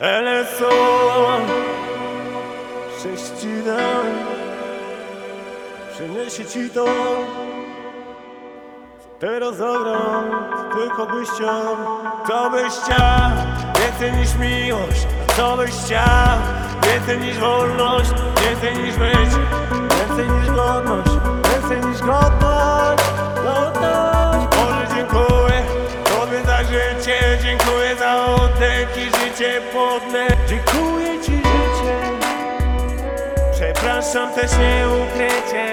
LSO Szczęście ci dam Przyniesie ci to Teraz zagram Tylko byś chciał. Co byś chciał Więcej niż miłość Co byś chciał Więcej niż wolność Więcej niż życie Więcej niż godność życie płodne Dziękuję ci życie. Przepraszam też nie ukrycie.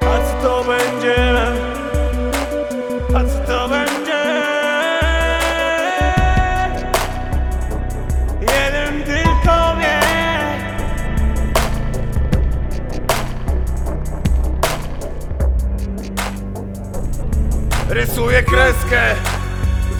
A co to będzie? A co to będzie? Jeden tylko wie. Rysuję kreskę,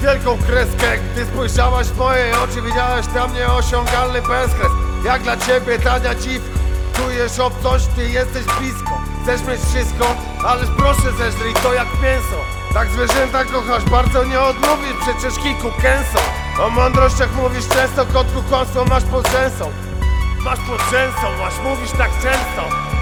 wielką kreskę. Gdy spojrzałaś w moje oczy, widziałaś tam nieosiągalny bezkres Jak dla ciebie tania dziwko, czujesz obcość, ty jesteś blisko. Chcesz mieć wszystko, ależ proszę zeżrij to jak mięso. Tak zwierzęta kochasz, bardzo nie odmówisz, przecież kiku kęso. O mądrościach mówisz często, kotku kłamstwo masz pod rzęsą. Masz pod rzęsą, masz mówisz tak często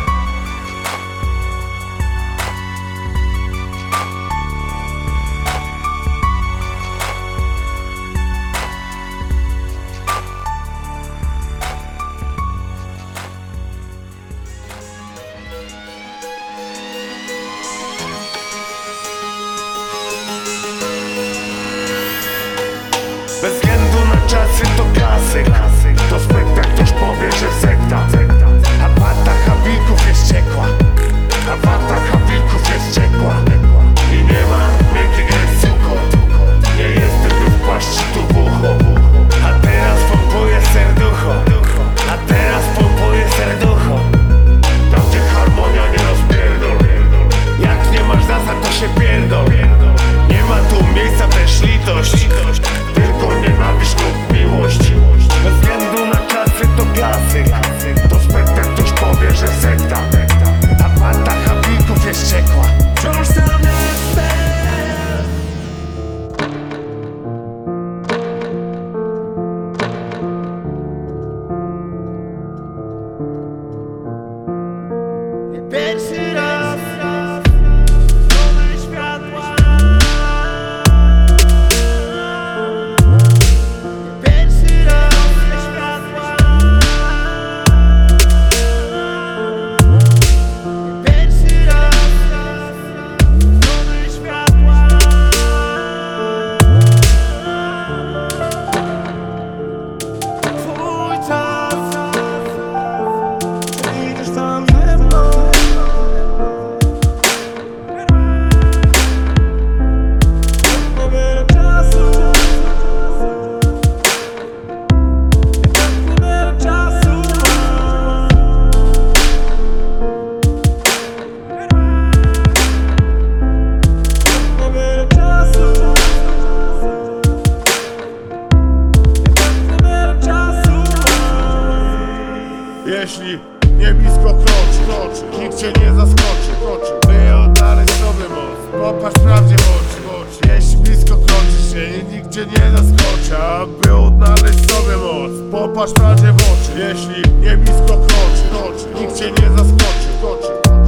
Bed. Jeśli nie blisko kroczy, Nikt cię nie zaskoczy, kroczy. By odnaleźć sobie moc Popatrz prawdzie w oczy, w oczy. Jeśli blisko kroczysz się nikt cię nie zaskoczy. Aby odnaleźć sobie moc Popatrz prawdzie w oczy. Jeśli nie blisko kroczy, kroczy. Nikt cię nie zaskoczy, kroczy